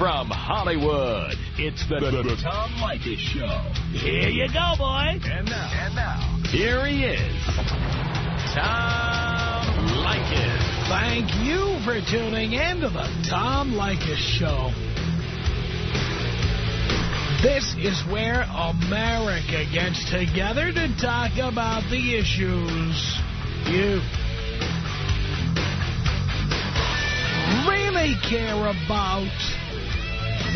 From Hollywood, it's the, the, the Tom Leykis Show. Here you go, boy. And now, and now, here he is, Tom Leykis. Thank you for tuning in to the Tom Leykis Show. This is where America gets together to talk about the issues you really care about.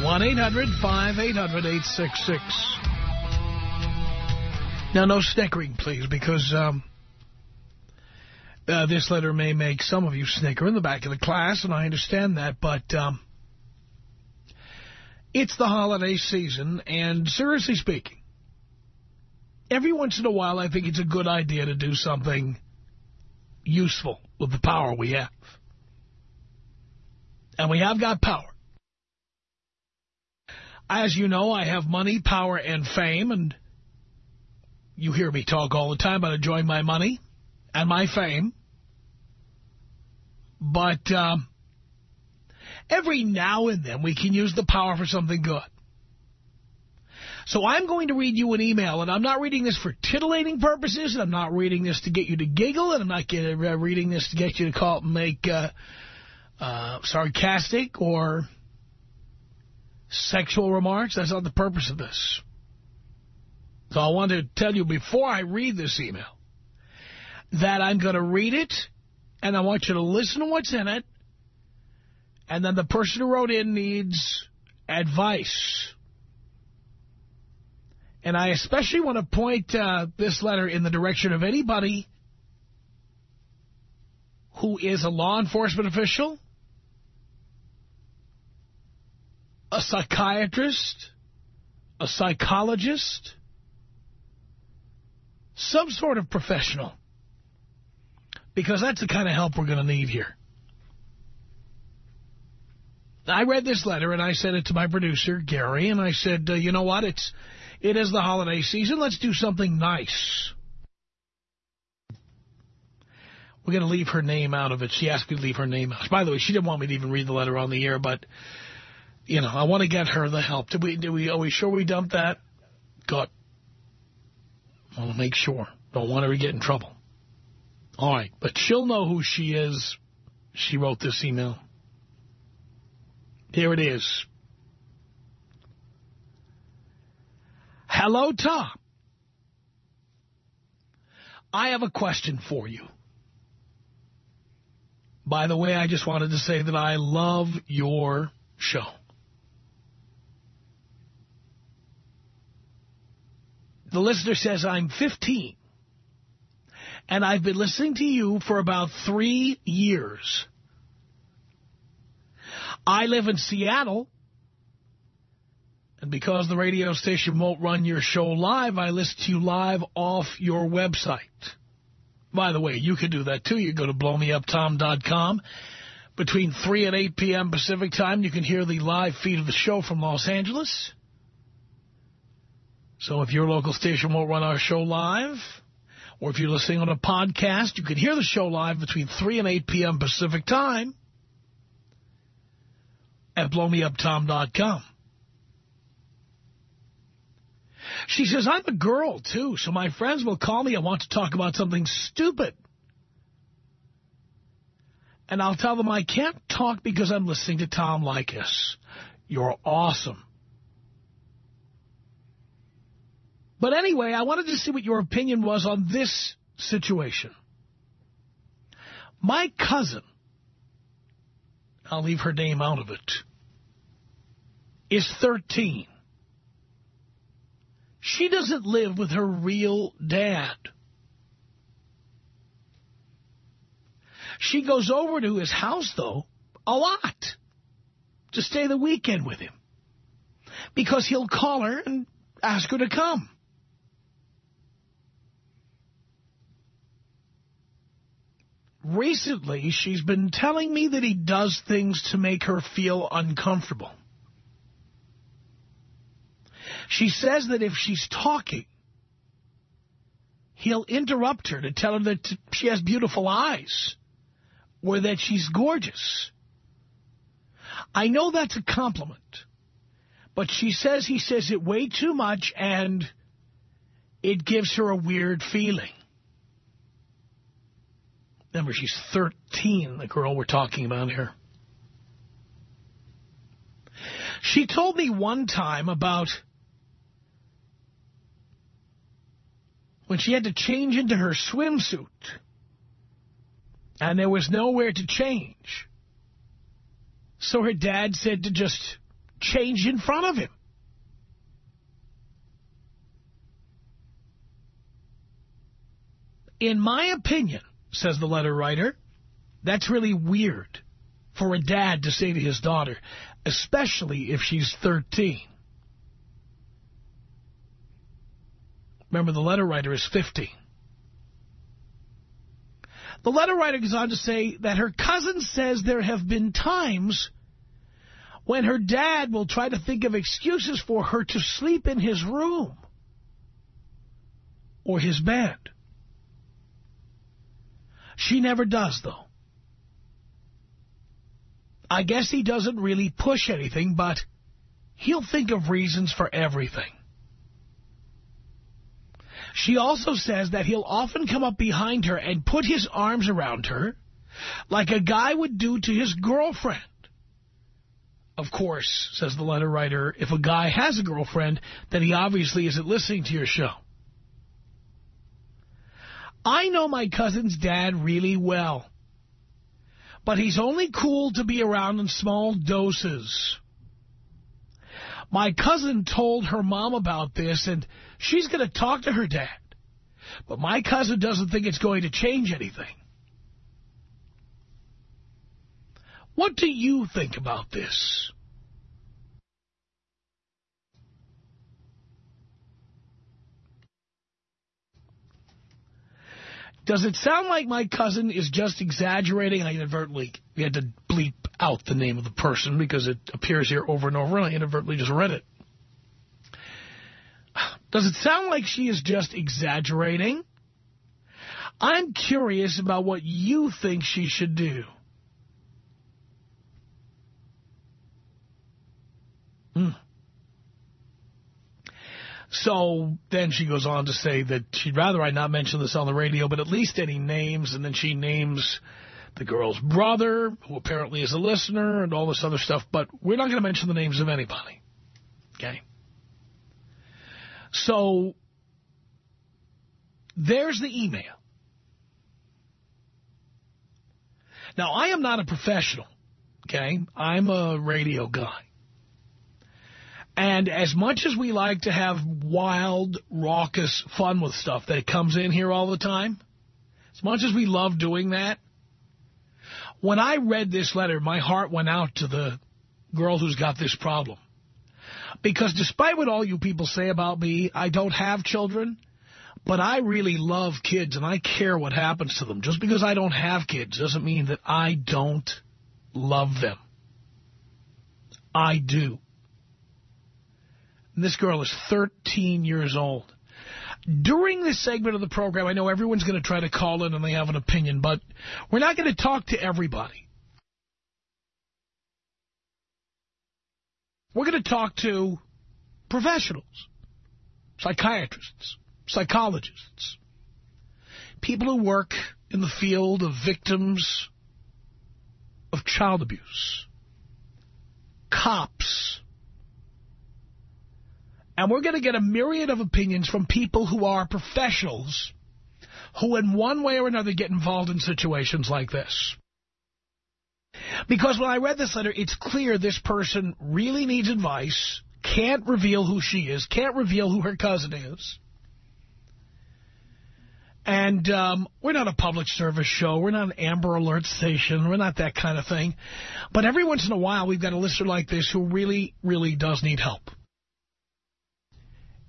1-800-5800-866. Now, no snickering, please, because um, uh, this letter may make some of you snicker in the back of the class, and I understand that, but um, it's the holiday season, and seriously speaking, every once in a while I think it's a good idea to do something useful with the power we have. And we have got power. As you know, I have money, power, and fame, and you hear me talk all the time about enjoying my money and my fame. But um, every now and then we can use the power for something good. So I'm going to read you an email, and I'm not reading this for titillating purposes, and I'm not reading this to get you to giggle, and I'm not get, uh, reading this to get you to call make uh, uh, sarcastic or sexual remarks. That's not the purpose of this. So I want to tell you before I read this email that I'm going to read it, and I want you to listen to what's in it, and then the person who wrote in needs advice. And I especially want to point uh, this letter in the direction of anybody who is a law enforcement official, a psychiatrist, a psychologist, some sort of professional. Because that's the kind of help we're going to need here. I read this letter, and I sent it to my producer, Gary, and I said, uh, you know what, it's it is the holiday season. Let's do something nice. We're going to leave her name out of it. She asked me to leave her name out. By the way, she didn't want me to even read the letter on the air, but, you know, I want to get her the help. Did we, did we, are we sure we dumped that? Good. I want to make sure. Don't want her to get in trouble. All right, but she'll know who she is. She wrote this email. Here it is. Hello, Tom. I have a question for you. By the way, I just wanted to say that I love your show. The listener says, I'm 15, and I've been listening to you for about three years. I live in Seattle, and because the radio station won't run your show live, I listen to you live off your website. By the way, you can do that, too. You go to blowmeuptom.com. Between 3 and 8 p.m. Pacific time, you can hear the live feed of the show from Los Angeles. So if your local station won't run our show live, or if you're listening on a podcast, you can hear the show live between 3 and 8 p.m. Pacific time at blowmeuptom.com. She says, I'm a girl, too, so my friends will call me and want to talk about something stupid. And I'll tell them I can't talk because I'm listening to Tom Leykis. You're awesome. But anyway, I wanted to see what your opinion was on this situation. My cousin, I'll leave her name out of it, is 13. She doesn't live with her real dad. She goes over to his house, though, a lot. to stay the weekend with him because he'll call her and ask her to come. Recently, she's been telling me that he does things to make her feel uncomfortable. She says that if she's talking, he'll interrupt her to tell her that she has beautiful eyes or that she's gorgeous. I know that's a compliment, but she says he says it way too much and it gives her a weird feeling. Remember, she's 13, the girl we're talking about here. She told me one time about when she had to change into her swimsuit and there was nowhere to change. So her dad said to just change in front of him. In my opinion, says the letter writer, that's really weird for a dad to say to his daughter, especially if she's 13. Remember, the letter writer is 50. The letter writer goes on to say that her cousin says there have been times when her dad will try to think of excuses for her to sleep in his room or his bed. She never does, though. I guess he doesn't really push anything, but he'll think of reasons for everything. She also says that he'll often come up behind her and put his arms around her like a guy would do to his girlfriend. Of course, says the letter writer, if a guy has a girlfriend, then he obviously isn't listening to your show. I know my cousin's dad really well. But he's only cool to be around in small doses. My cousin told her mom about this, and she's going to talk to her dad. But my cousin doesn't think it's going to change anything. What do you think about this? Does it sound like my cousin is just exaggerating? I inadvertently we had to bleep out the name of the person because it appears here over and over, and I inadvertently just read it. Does it sound like she is just exaggerating? I'm curious about what you think she should do. Hmm. So then she goes on to say that she'd rather I not mention this on the radio, but at least any names, and then she names the girl's brother, who apparently is a listener, and all this other stuff, but we're not going to mention the names of anybody. Okay? So there's the email. Now, I am not a professional, okay? I'm a radio guy. And as much as we like to have wild, raucous fun with stuff that comes in here all the time, as much as we love doing that, when I read this letter, my heart went out to the girl who's got this problem. Because despite what all you people say about me, I don't have children, but I really love kids and I care what happens to them. Just because I don't have kids doesn't mean that I don't love them. I do. And this girl is 13 years old. During this segment of the program, I know everyone's going to try to call in and they have an opinion, but we're not going to talk to everybody. We're going to talk to professionals, psychiatrists, psychologists, people who work in the field of victims of child abuse, cops, and we're going to get a myriad of opinions from people who are professionals who in one way or another get involved in situations like this. Because when I read this letter, it's clear this person really needs advice, can't reveal who she is, can't reveal who her cousin is. And um, we're not a public service show. We're not an Amber Alert station. We're not that kind of thing. But every once in a while, we've got a listener like this who really, really does need help.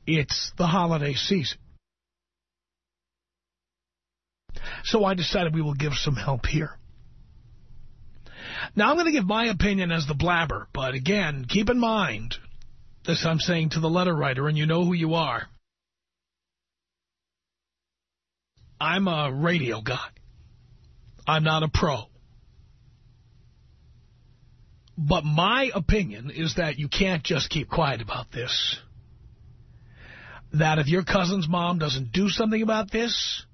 It's the holiday season. So I decided we will give some help here. Now, I'm going to give my opinion as the blabber, but again, keep in mind this I'm saying to the letter writer, and you know who you are. I'm a radio guy. I'm not a pro. But my opinion is that you can't just keep quiet about this. That if your cousin's mom doesn't do something about this,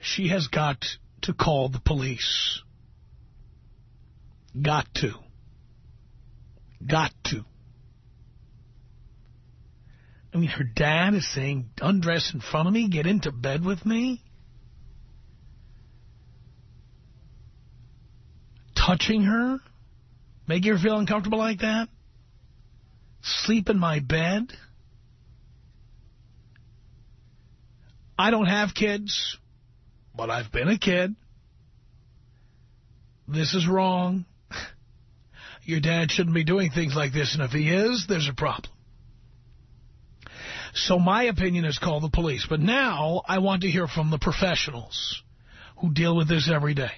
she has got to call the police. Got to. Got to. I mean, her dad is saying, undress in front of me, get into bed with me. Touching her, make her feel uncomfortable like that. Sleep in my bed. I don't have kids, but I've been a kid. This is wrong. Your dad shouldn't be doing things like this, and if he is, there's a problem. So my opinion is call the police. But now I want to hear from the professionals who deal with this every day.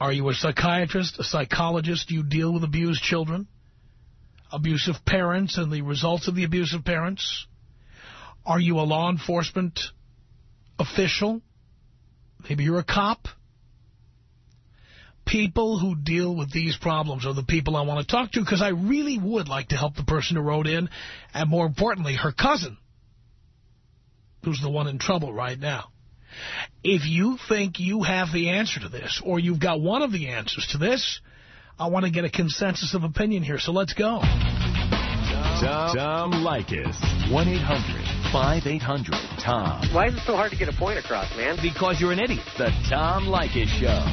Are you a psychiatrist, a psychologist? Do you deal with abused children? Abusive parents and the results of the abusive parents? Are you a law enforcement official? Maybe you're a cop? People who deal with these problems are the people I want to talk to because I really would like to help the person who wrote in and, more importantly, her cousin, who's the one in trouble right now. If you think you have the answer to this or you've got one of the answers to this, I want to get a consensus of opinion here, so let's go. Tom, Tom Leykis. 1-800-5800-TOM. Why is it so hard to get a point across, man? Because you're an idiot. The Tom Leykis Show.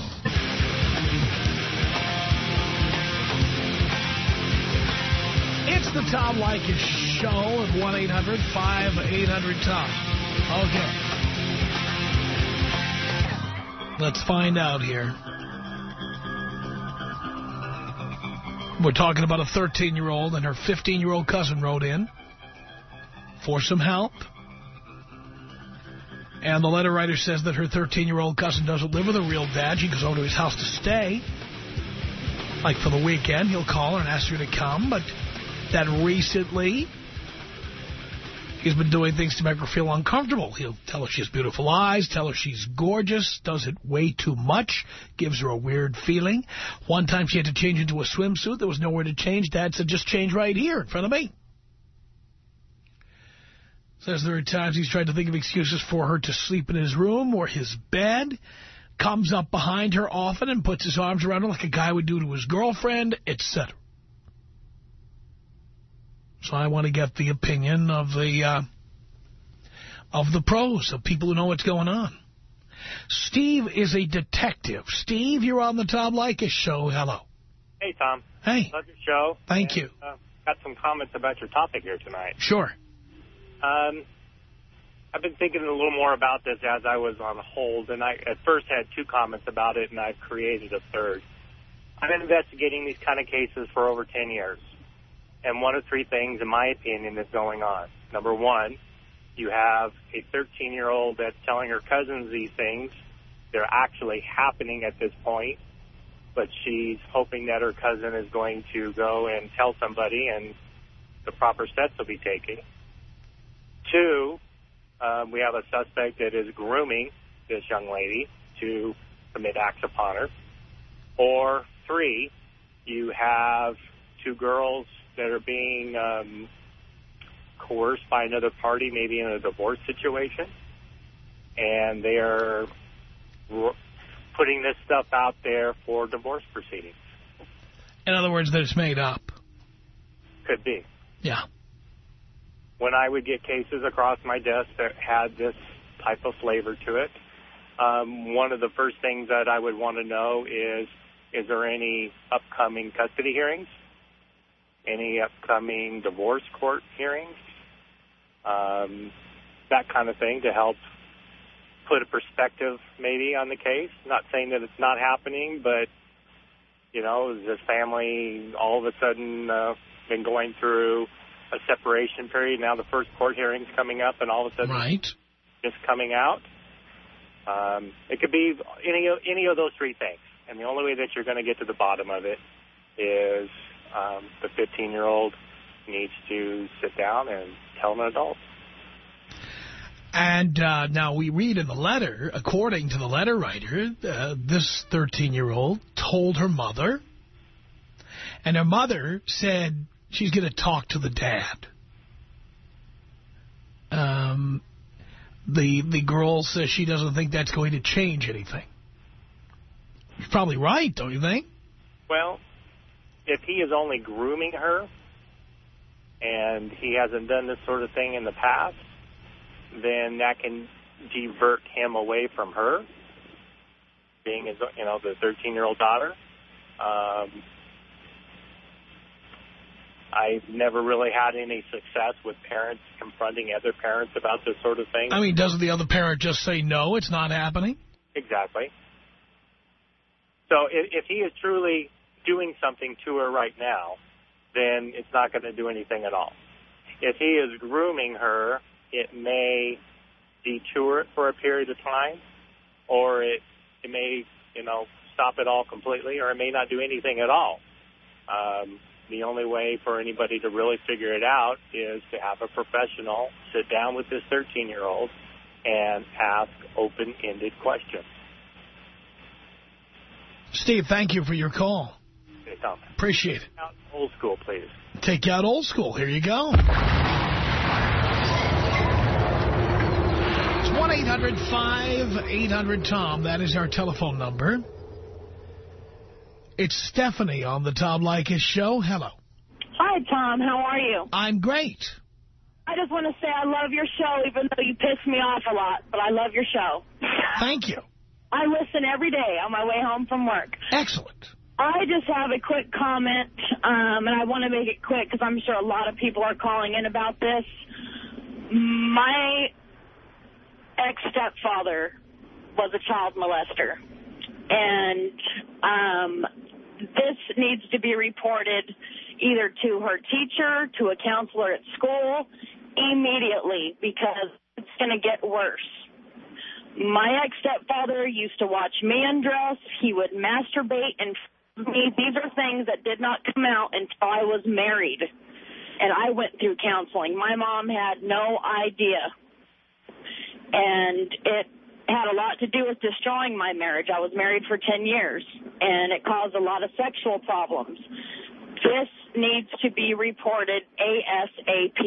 It's the Tom Leykis Show at 1-800-5800-TOM. Okay. Let's find out here. We're talking about a 13-year-old and her 15-year-old cousin wrote in for some help. And the letter writer says that her 13-year-old cousin doesn't live with her real dad. She goes over to his house to stay. Like for the weekend, he'll call her and ask her to come, but that recently he's been doing things to make her feel uncomfortable. He'll tell her she has beautiful eyes, tell her she's gorgeous, does it way too much, gives her a weird feeling. One time she had to change into a swimsuit. There was nowhere to change. Dad said, just change right here in front of me. Says there are times he's tried to think of excuses for her to sleep in his room or his bed. Comes up behind her often and puts his arms around her like a guy would do to his girlfriend, etc. So I want to get the opinion of the uh, of the pros, of people who know what's going on. Steve is a detective. Steve, you're on the Tom Leykis show. Hello. Hey, Tom. Hey. Love your show. Thank and, you. Uh, got some comments about your topic here tonight. Sure. Um, I've been thinking a little more about this as I was on hold, and I at first had two comments about it, and I've created a third. I've been investigating these kind of cases for over 10 years. And one of three things, in my opinion, is going on. Number one, you have a 13-year-old that's telling her cousins these things. They're actually happening at this point, but she's hoping that her cousin is going to go and tell somebody and the proper steps will be taken. Two, um, we have a suspect that is grooming this young lady to commit acts upon her. Or three, you have two girls that are being um, coerced by another party, maybe in a divorce situation, and they are putting this stuff out there for divorce proceedings. In other words, that it's made up. Could be. Yeah. When I would get cases across my desk that had this type of flavor to it, um, one of the first things that I would want to know is, is there any upcoming custody hearings? Any upcoming divorce court hearings? Um, that kind of thing to help put a perspective maybe on the case. Not saying that it's not happening, but you know, is this family all of a sudden uh, been going through a separation period? Now the first court hearing's coming up, and all of a sudden right. just coming out. Um, it could be any of, any of those three things, and the only way that you're going to get to the bottom of it is um, the 15 year old needs to sit down and tell an adult. And uh, now we read in the letter, according to the letter writer, uh, this 13-year-old told her mother, and her mother said she's going to talk to the dad. Um, the the girl says she doesn't think that's going to change anything. She's probably right, don't you think? Well, if he is only grooming her and he hasn't done this sort of thing in the past, then that can divert him away from her, being his, you know, the 13-year-old daughter. Um, I've never really had any success with parents confronting other parents about this sort of thing. I mean, doesn't the other parent just say, no, it's not happening? Exactly. So if, if he is truly doing something to her right now, then it's not going to do anything at all. If he is grooming her, it may detour it for a period of time, or it, it may, you know, stop it all completely, or it may not do anything at all. Um, the only way for anybody to really figure it out is to have a professional sit down with this 13-year-old and ask open-ended questions. Steve, thank you for your call. Okay, Tom. Appreciate it. Out old school, please. Take you out old school. Here you go. It's 1-800-5800-TOM. That is our telephone number. It's Stephanie on the Tom Leykis show. Hello. Hi, Tom. How are you? I'm great. I just want to say I love your show, even though you piss me off a lot, but I love your show. Thank you. I listen every day on my way home from work. Excellent. I just have a quick comment, um, and I want to make it quick because I'm sure a lot of people are calling in about this. My ex-stepfather was a child molester, and um, this needs to be reported either to her teacher, to a counselor at school, immediately because it's going to get worse. My ex-stepfather used to watch me undress. He would masturbate and me. These are things that did not come out until I was married. And I went through counseling. My mom had no idea. And it had a lot to do with destroying my marriage. I was married for 10 years, and it caused a lot of sexual problems. This needs to be reported ASAP.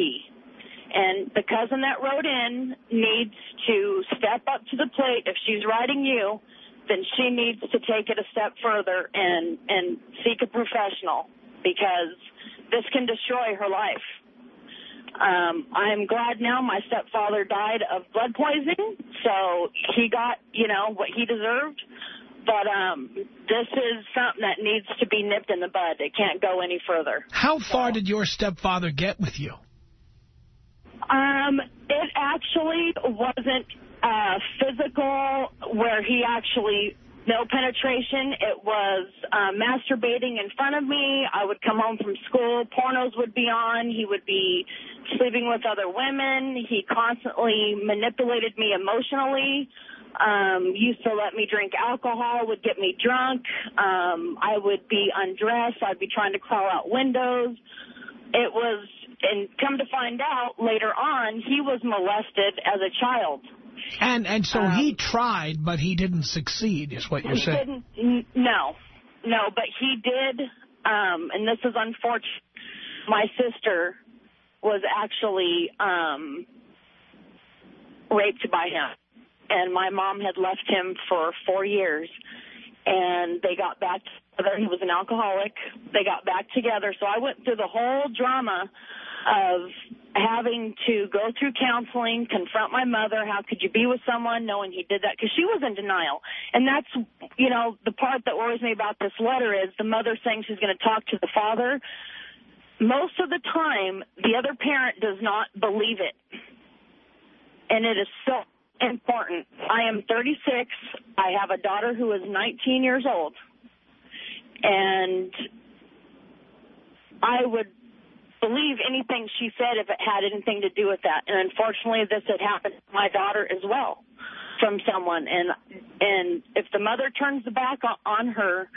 And the cousin that wrote in needs to step up to the plate. If she's writing you, then she needs to take it a step further and, and seek a professional because this can destroy her life. Um, I'm glad now my stepfather died of blood poisoning, so he got, you know, what he deserved. But um, this is something that needs to be nipped in the bud. It can't go any further. How far did your stepfather get with you? Um, it actually wasn't uh, physical where he actually no penetration. It was uh, masturbating in front of me. I would come home from school. Pornos would be on. He would be sleeping with other women. He constantly manipulated me emotionally. Um, used to let me drink alcohol, would get me drunk. Um, I would be undressed. I'd be trying to crawl out windows. It was, and come to find out later on, he was molested as a child. And and so Um, he tried, but he didn't succeed, is what you're he saying. didn't, no, no, but he did, um, and this is unfortunate. My sister was actually um, raped by him, and my mom had left him for four years, and they got back together. He was an alcoholic. They got back together, so I went through the whole drama of having to go through counseling, confront my mother. How could you be with someone knowing he did that? Because she was in denial. And that's, you know, the part that worries me about this letter is the mother saying she's going to talk to the father. Most of the time, the other parent does not believe it. And it is so important. I am 36. I have a daughter who is 19 years old. And I would believe anything she said if it had anything to do with that. And unfortunately, this had happened to my daughter as well from someone. And and if the mother turns the back on her,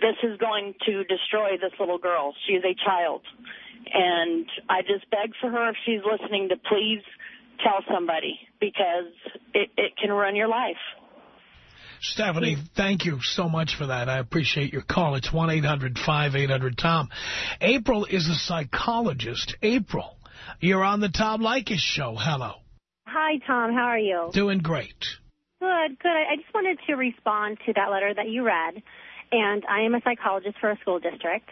this is going to destroy this little girl. She's a child. And I just beg for her if she's listening to please tell somebody because it, it can ruin your life. Stephanie, thank you so much for that. I appreciate your call. It's 1-800-5800-TOM. April is a psychologist. April, you're on the Tom Leykis show. Hello. Hi, Tom. How are you? Doing great. Good, good. I just wanted to respond to that letter that you read. And I am a psychologist for a school district.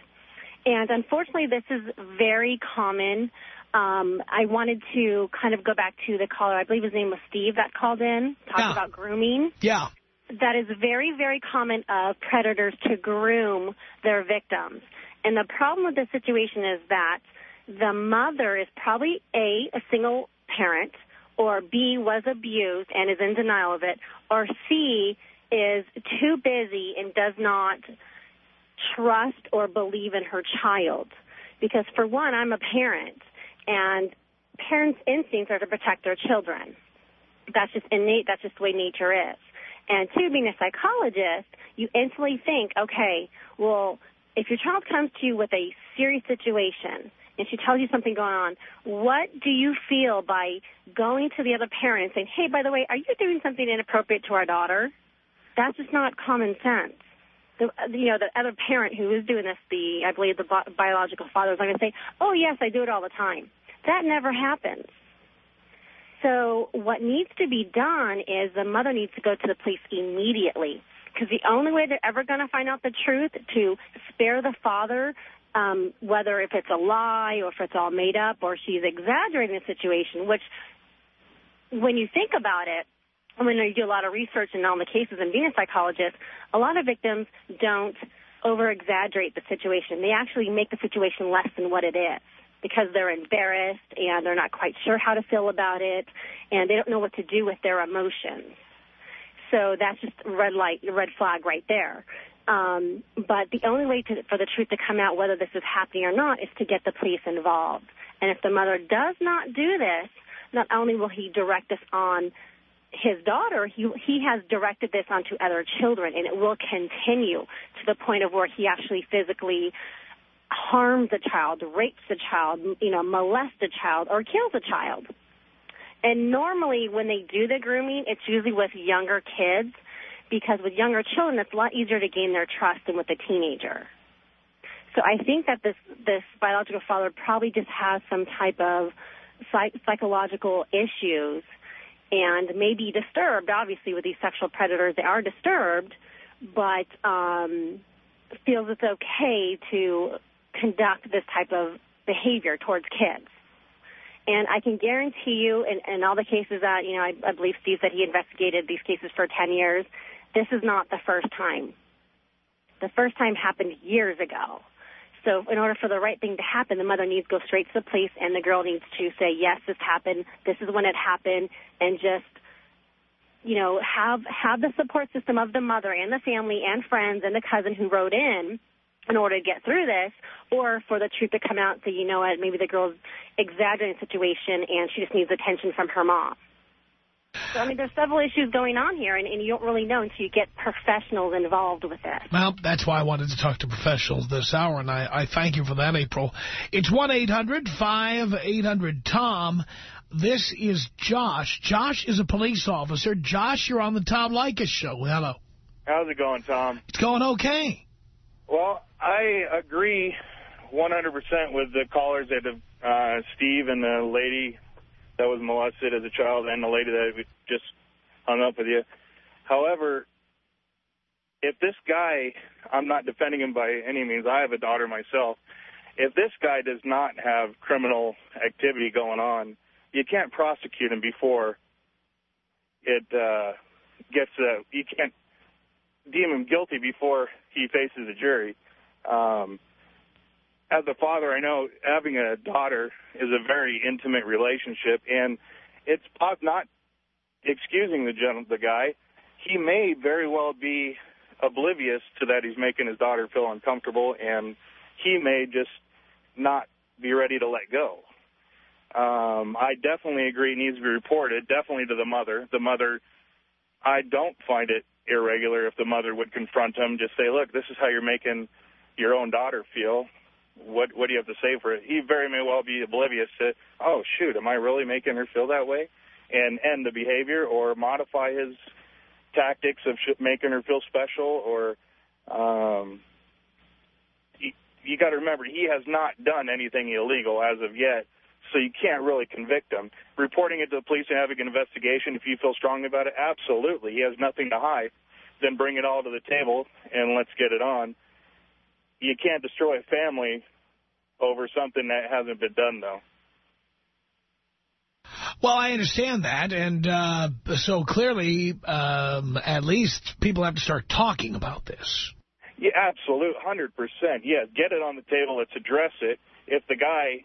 And unfortunately, this is very common. Um, I wanted to kind of go back to the caller. I believe his name was Steve that called in, talked yeah. about grooming. Yeah. That is very, very common of predators to groom their victims. And the problem with this situation is that the mother is probably A, a single parent, or B, was abused and is in denial of it, or C, is too busy and does not trust or believe in her child. Because for one, I'm a parent, and parents' instincts are to protect their children. That's just innate. That's just the way nature is. And two, being a psychologist, you instantly think, okay, well, if your child comes to you with a serious situation and she tells you something going on, what do you feel by going to the other parent and saying, hey, by the way, are you doing something inappropriate to our daughter? That's just not common sense the you know the other parent who is doing this, the I believe the bi biological father is going to say, "Oh yes, I do it all the time." That never happens. So what needs to be done is the mother needs to go to the police immediately because the only way they're ever going to find out the truth to spare the father, um, whether if it's a lie or if it's all made up or she's exaggerating the situation, which when you think about it, when you do a lot of research and on the cases and being a psychologist, a lot of victims don't over exaggerate the situation. They actually make the situation less than what it is because they're embarrassed and they're not quite sure how to feel about it and they don't know what to do with their emotions. So that's just red light, red flag right there. Um, but the only way to, for the truth to come out, whether this is happening or not, is to get the police involved. And if the mother does not do this, not only will he direct this on his daughter, he, he has directed this onto other children, and it will continue to the point of where he actually physically harms a child, rapes a child, you know, molests a child, or kills a child. And normally, when they do the grooming, it's usually with younger kids, because with younger children, it's a lot easier to gain their trust than with a teenager. So I think that this this biological father probably just has some type of psych- psychological issues and may be disturbed. Obviously, with these sexual predators, they are disturbed, but um, feels it's okay to conduct this type of behavior towards kids. And I can guarantee you, in, in all the cases that, you know, I, I believe Steve said he investigated these cases for 10 years, this is not the first time. The first time happened years ago. So in order for the right thing to happen, the mother needs to go straight to the police and the girl needs to say, yes, this happened, this is when it happened, and just, you know, have, have the support system of the mother and the family and friends and the cousin who wrote in in order to get through this, or for the truth to come out say, you know what, maybe the girl's exaggerating the situation and she just needs attention from her mom. So, I mean, there's several issues going on here, and, and, you don't really know until you get professionals involved with it. Well, that's why I wanted to talk to professionals this hour, and I, I thank you for that, April. It's 1-800-5800-TOM. This is Josh. Josh is a police officer. Josh, you're on the Tom Leykis show. Hello. How's it going, Tom? It's going okay. Well, I agree 100% with the callers that have, uh, Steve and the lady that was molested as a child and the lady that just hung up with you. However, if this guy, I'm not defending him by any means. I have a daughter myself. If this guy does not have criminal activity going on, you can't prosecute him before it uh, gets, uh, you can't deem him guilty before he faces a jury. Um, as a father, I know having a daughter is a very intimate relationship, and it's not excusing the gen- the guy, he may very well be oblivious to that he's making his daughter feel uncomfortable, and he may just not be ready to let go. Um, I definitely agree it needs to be reported, definitely to the mother. The mother, I don't find it irregular if the mother would confront him, just say, look, this is how you're making your own daughter feel. What what do you have to say for it? He very may well be oblivious to, oh, shoot, am I really making her feel that way? And end the behavior or modify his tactics of making her feel special or um, you, you got to remember he has not done anything illegal as of yet so you can't really convict him. Reporting it to the police and having an investigation, if you feel strongly about it, absolutely. He has nothing to hide. Then bring it all to the table and let's get it on. You can't destroy a family over something that hasn't been done, though. Well, I understand that, and uh, so clearly, um, at least people have to start talking about this. Yeah, absolute, 100%. Yes, get it on the table. Let's address it if the guy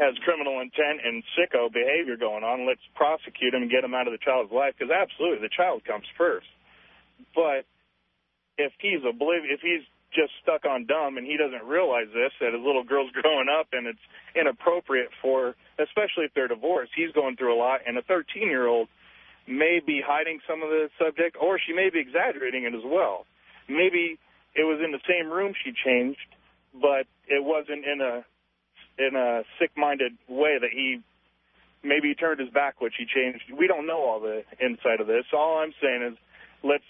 has criminal intent and sicko behavior going on, let's prosecute him and get him out of the child's life, because absolutely, the child comes first. But if he's oblivious, if he's just stuck on dumb and he doesn't realize this, that his little girl's growing up and it's inappropriate for, especially if they're divorced, he's going through a lot, and a 13-year-old may be hiding some of the subject, or she may be exaggerating it as well. Maybe it was in the same room she changed, but it wasn't in a in a sick-minded way that he maybe he turned his back, which he changed. We don't know all the inside of this. All I'm saying is let's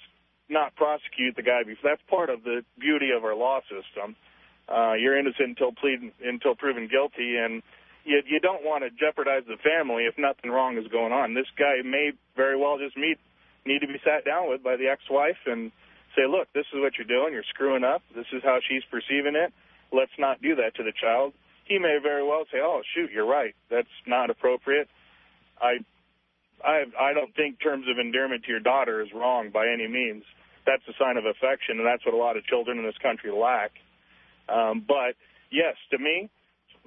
not prosecute the guy. That's part of the beauty of our law system. Uh, you're innocent until plead until proven guilty, and you, you don't want to jeopardize the family if nothing wrong is going on. This guy may very well just meet need to be sat down with by the ex-wife and say, look, this is what you're doing. You're screwing up. This is how she's perceiving it. Let's not do that to the child he may very well say, "Oh, shoot, you're right. That's not appropriate." I, I, I don't think terms of endearment to your daughter is wrong by any means. That's a sign of affection, and that's what a lot of children in this country lack. Um, but yes, to me,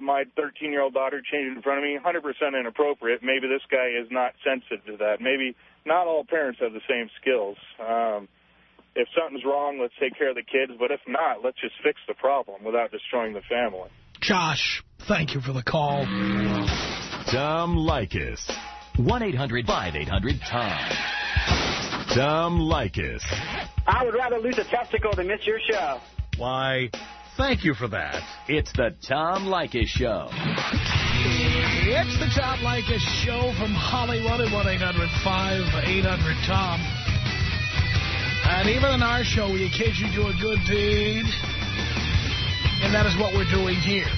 my 13-year-old daughter changed in front of me, 100% inappropriate. Maybe this guy is not sensitive to that. Maybe not all parents have the same skills. Um, if something's wrong, let's take care of the kids. But if not, let's just fix the problem without destroying the family. Josh, thank you for the call. Tom Leykis. 1-800-5800-TOM. Tom Leykis. I would rather lose a testicle than miss your show. Why, thank you for that. It's the Tom Leykis Show. It's the Tom Leykis Show from Hollywood at 1-800-5800-TOM. And even in our show, we occasionally do a good deed. And that is what we're doing here.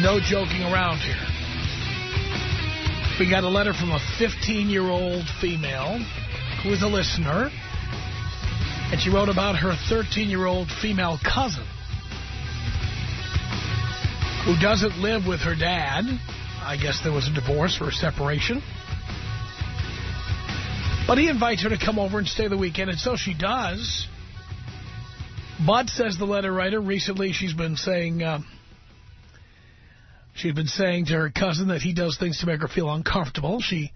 No joking around here. We got a letter from a 15-year-old female who is a listener. And she wrote about her 13-year-old female cousin who doesn't live with her dad. I guess there was a divorce or a separation. But he invites her to come over and stay the weekend, and so she does. But, says the letter writer, recently she's been saying... Uh, she's been saying to her cousin that he does things to make her feel uncomfortable. She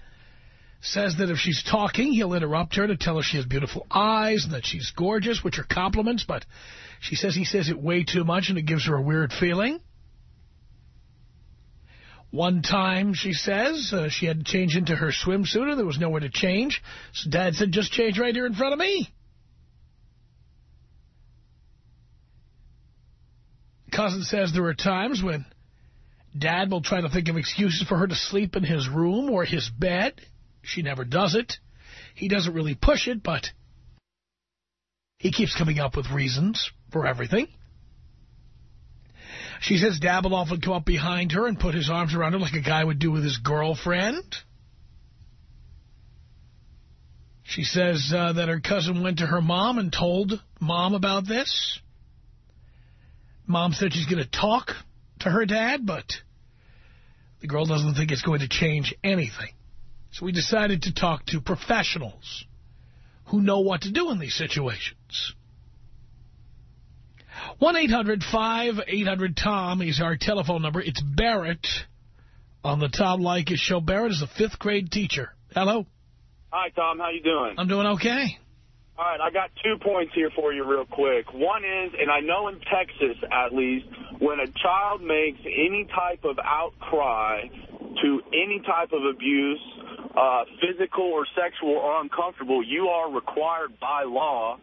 says that if she's talking, he'll interrupt her to tell her she has beautiful eyes and that she's gorgeous, which are compliments, but she says he says it way too much and it gives her a weird feeling. One time, she says, uh, she had to change into her swimsuit and there was nowhere to change. So Dad said, just change right here in front of me. Cousin says there are times when Dad will try to think of excuses for her to sleep in his room or his bed. She never does it. He doesn't really push it, but he keeps coming up with reasons for everything. She says Dad will often come up behind her and put his arms around her like a guy would do with his girlfriend. She says uh, that her cousin went to her mom and told Mom about this. Mom said she's going to talk to her dad, but the girl doesn't think it's going to change anything. So we decided to talk to professionals who know what to do in these situations. 1-800-5800-TOM is our telephone number. It's Barrett on the Tom Leykis show. Barrett is a fifth grade teacher Hello. Hi, Tom. How you doing? I'm doing okay. All right, I got two points here for you real quick. One is, and I know in Texas at least, when a child makes any type of outcry to any type of abuse, uh, physical or sexual or uncomfortable, you are required by law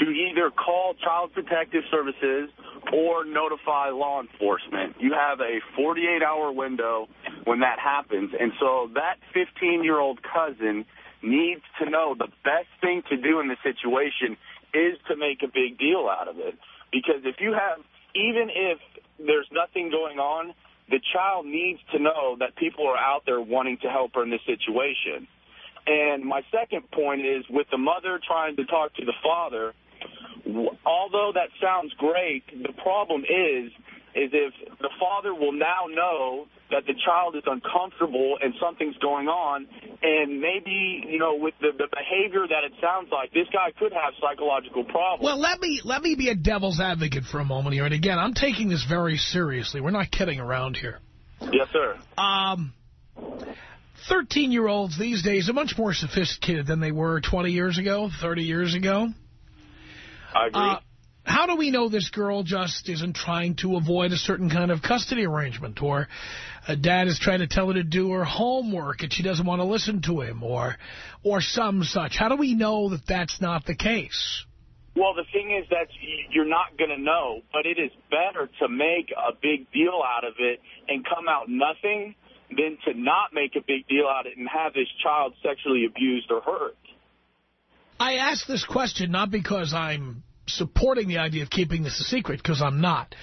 to either call Child Protective Services or notify law enforcement. You have a 48-hour window when that happens. And so that 15-year-old cousin needs to know the best thing to do in the situation is to make a big deal out of it. Because if you have, even if there's nothing going on, the child needs to know that people are out there wanting to help her in this situation. And my second point is with the mother trying to talk to the father, although that sounds great, the problem is, is if the father will now know that the child is uncomfortable and something's going on, and maybe, you know, with the, the behavior that it sounds like, this guy could have psychological problems. Well, let me let me be a devil's advocate for a moment here. And again, I'm taking this very seriously. We're not kidding around here. Yes, sir. Um, 13-year-olds these days are much more sophisticated than they were 20 years ago, 30 years ago. I agree. Uh, how do we know this girl just isn't trying to avoid a certain kind of custody arrangement or a dad is trying to tell her to do her homework and she doesn't want to listen to him or or some such? How do we know that that's not the case? Well, the thing is that you're not going to know, but it is better to make a big deal out of it and come out nothing than to not make a big deal out of it and have this child sexually abused or hurt. I ask this question not because I'm supporting the idea of keeping this a secret, because I'm not.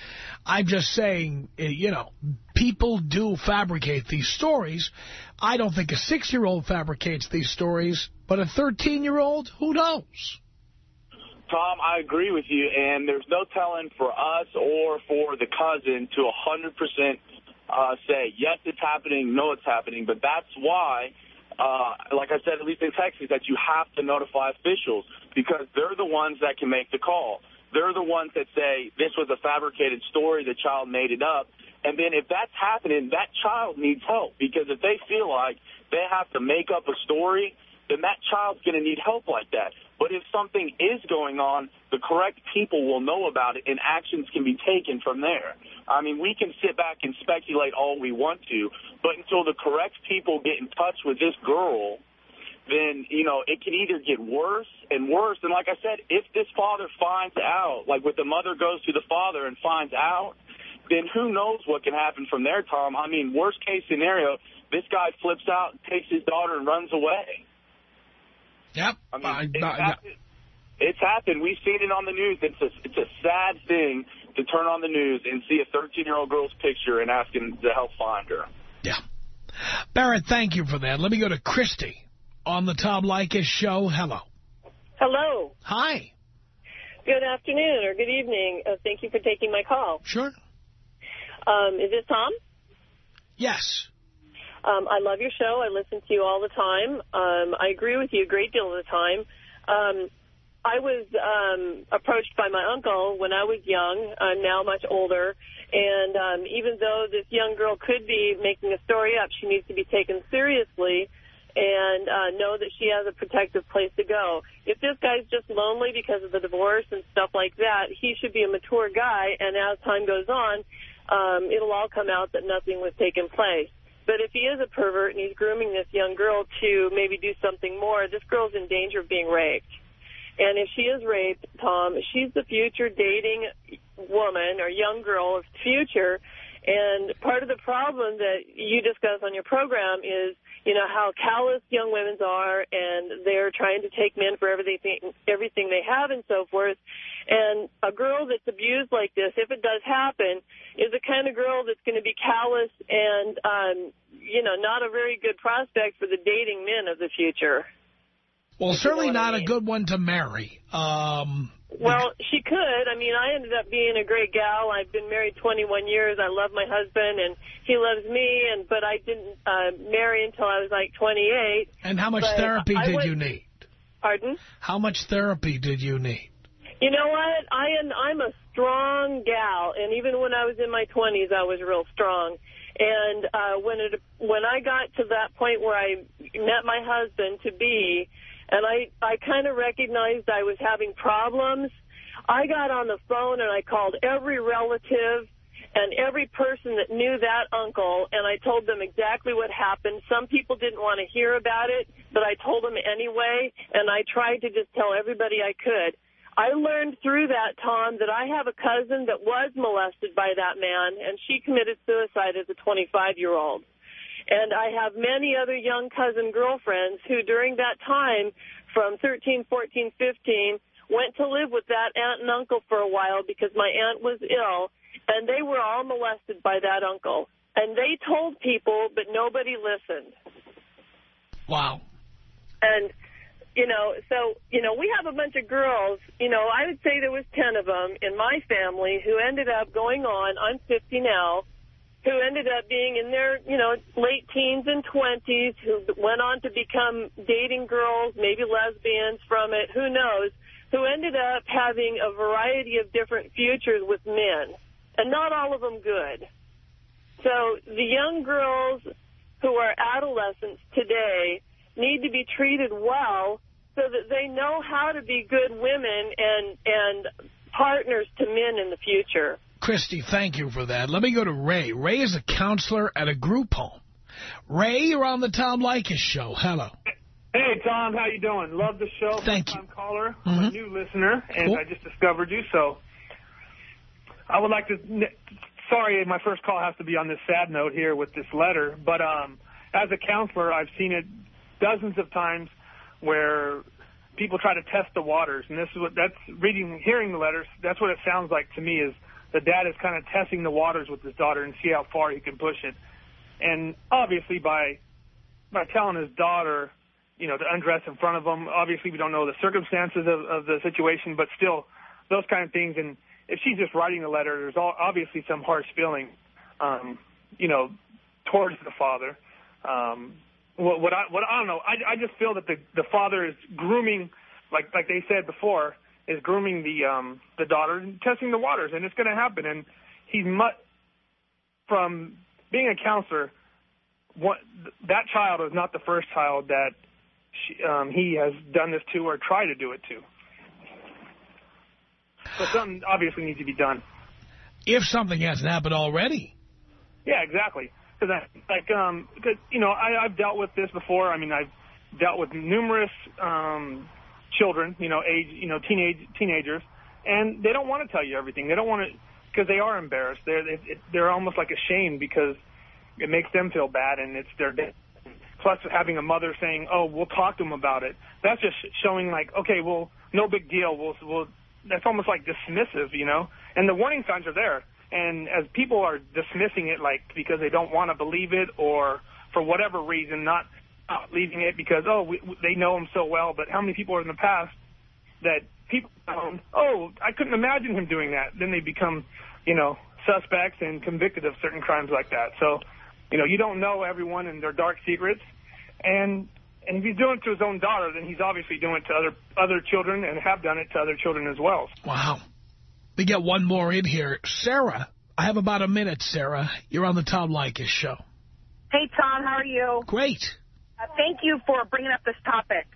I'm just saying, eh, you know, people do fabricate these stories. I don't think a six-year-old fabricates these stories, but a 13-year-old, who knows? Tom, I agree with you, and there's no telling for us or for the cousin to 100% uh, say, yes, it's happening, no, it's happening, but that's why uh, like I said, at least in Texas, that you have to notify officials because they're the ones that can make the call. They're the ones that say this was a fabricated story, the child made it up. And then if that's happening, that child needs help because if they feel like they have to make up a story, then that child's going to need help like that. But if something is going on, the correct people will know about it and actions can be taken from there. I mean, we can sit back and speculate all we want to, but until the correct people get in touch with this girl, then, you know, it can either get worse and worse. And like I said, if this father finds out, like with the mother goes to the father and finds out, then who knows what can happen from there, Tom. I mean, worst case scenario, this guy flips out, takes his daughter, and runs away. Yep. I mean, I, it's, I, happened. it's happened. We've seen it on the news. It's a, it's a sad thing to turn on the news and see a 13-year-old girl's picture and ask him to help find her. Yeah. Barrett, thank you for that. Let me go to Christy on the Tom Leykis show. Hello. Hello. Hi. Good afternoon or good evening. Uh, thank you for taking my call. Sure. Um, is this Tom? Yes. Um, I love your show. I listen to you all the time. Um, I agree with you a great deal of the time. Um, I was um, approached by my uncle when I was young. I'm now much older. And um, even though this young girl could be making a story up, she needs to be taken seriously and uh, know that she has a protective place to go. If this guy's just lonely because of the divorce and stuff like that, he should be a mature guy. And as time goes on, um, it'll all come out that nothing was taking place. But if he is a pervert and he's grooming this young girl to maybe do something more, this girl's in danger of being raped. And if she is raped, Tom, she's the future dating woman or young girl of future. And part of the problem that you discuss on your program is, you know, how callous young women are and they're trying to take men for everything, everything they have and so forth. And a girl that's abused like this, if it does happen, is the kind of girl that's going to be callous and, um, you know, not a very good prospect for the dating men of the future. Well, certainly not a good one to marry. Um, well, she could. I mean, I ended up being a great gal. I've been married 21 years. I love my husband, and he loves me. And But I didn't uh, marry until I was like 28. And how much but therapy I did went, you need? Pardon? How much therapy did you need? You know what? I am I'm a strong gal, and even when I was in my 20s, I was real strong. And uh, when it when I got to that point where I met my husband to be, and I I kind of recognized I was having problems, I got on the phone and I called every relative and every person that knew that uncle, and I told them exactly what happened. Some people didn't want to hear about it, but I told them anyway, and I tried to just tell everybody I could. I learned through that, Tom, that I have a cousin that was molested by that man, and she committed suicide as a 25-year-old. And I have many other young cousin girlfriends who, during that time, from 13, 14, 15, went to live with that aunt and uncle for a while because my aunt was ill, and they were all molested by that uncle. And they told people, but nobody listened. Wow. And, you know, so, you know, we have a bunch of girls, you know, I would say there was 10 of them in my family who ended up going on, I'm 50 now, who ended up being in their, you know, late teens and 20s, who went on to become dating girls, maybe lesbians from it, who knows, who ended up having a variety of different futures with men and not all of them good. So the young girls who are adolescents today need to be treated well so that they know how to be good women and and partners to men in the future. Christy, thank you for that. Let me go to Ray. Ray is a counselor at a group home. Ray, you're on the Tom Leykis show. Hello. Hey, Tom. How you doing? Love the show. Thank First-time caller. I'm a new listener, and Cool. I just discovered you, so I would like to... Sorry, my first call has to be on this sad note here with this letter, but um, as a counselor, I've seen it dozens of times where people try to test the waters, and this is what that's reading, hearing the letters. That's what it sounds like to me. Is the dad is kind of testing the waters with his daughter and see how far he can push it, and obviously by by telling his daughter, you know, to undress in front of him. Obviously, we don't know the circumstances of, of the situation, but still, those kind of things. And if she's just writing the letter, there's all, obviously some harsh feeling, um, you know, towards the father. Um, what, what I what I don't know. I, I just feel that the the father is grooming, like like they said before, is grooming the um the daughter and testing the waters, and it's going to happen. And he's mu- from being a counselor. What that child is not the first child that she, um, he has done this to or tried to do it to. So something obviously needs to be done. If something hasn't happened already. Yeah, exactly. Because like um, cause, you know, I, I've dealt with this before. I mean, I've dealt with numerous um, children, you know, age, you know, teenage teenagers, and they don't want to tell you everything. They don't want to because they are embarrassed. They're it, they're almost like ashamed because it makes them feel bad, and it's their. Plus, having a mother saying, "Oh, we'll talk to them about it," that's just showing like, okay, well, no big deal. We'll, we'll. That's almost like dismissive, you know. And the warning signs are there. And as people are dismissing it, like because they don't want to believe it, or for whatever reason, not, not leaving it because oh, we, they know him so well. But how many people are in the past that people found, oh, I couldn't imagine him doing that. Then they become, you know, suspects and convicted of certain crimes like that. So, you know, you don't know everyone and their dark secrets. And and if he's doing it to his own daughter, then he's obviously doing it to other other children and have done it to other children as well. Wow. We get one more in here. Sarah, I have about a minute, Sarah. You're on the Tom Leykis show. Hey, Tom, how are you? Great. Uh, thank you for bringing up this topic.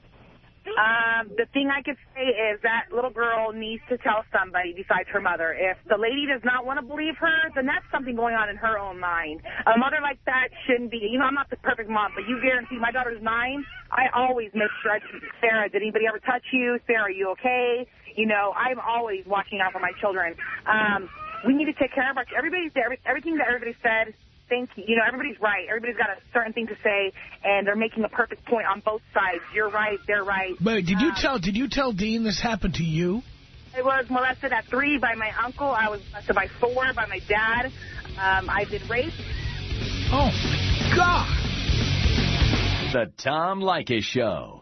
Um, the thing I could say is that little girl needs to tell somebody besides her mother. If the lady does not want to believe her, then that's something going on in her own mind. A mother like that shouldn't be. You know, I'm not the perfect mom, but you guarantee my daughter's nine. I always make sure I Sarah, did anybody ever touch you? Sarah, are you okay? You know, I'm always watching out for my children. Um, we need to take care of our. Everybody's every, everything that everybody said thank you. You know, everybody's right. Everybody's got a certain thing to say, and they're making a perfect point on both sides. You're right. They're right. But did you Um, tell did you tell Dean this happened to you? I was molested at three by my uncle. I was molested by four by my dad. Um, I've been raped. Oh, my God. The Tom Leykis Show.